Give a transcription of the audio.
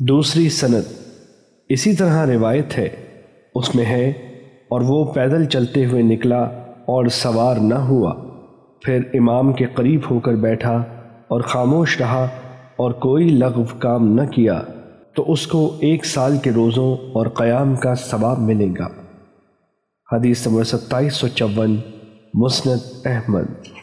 دوسری سند اسی طرح روایت ہے، اس میں ہے، اور وہ پیدل چلتے ہوئے نکلا اور سوار نہ ہوا۔ پھر امام کے قریب ہو کر بیٹھا اور خاموش رہا اور کوئی لغو کام نہ کیا، تو اس کو ایک سال کے روزوں اور قیام کا ثواب ملے گا۔ حدیث نمبر ستائیس سو چون، مسند احمد۔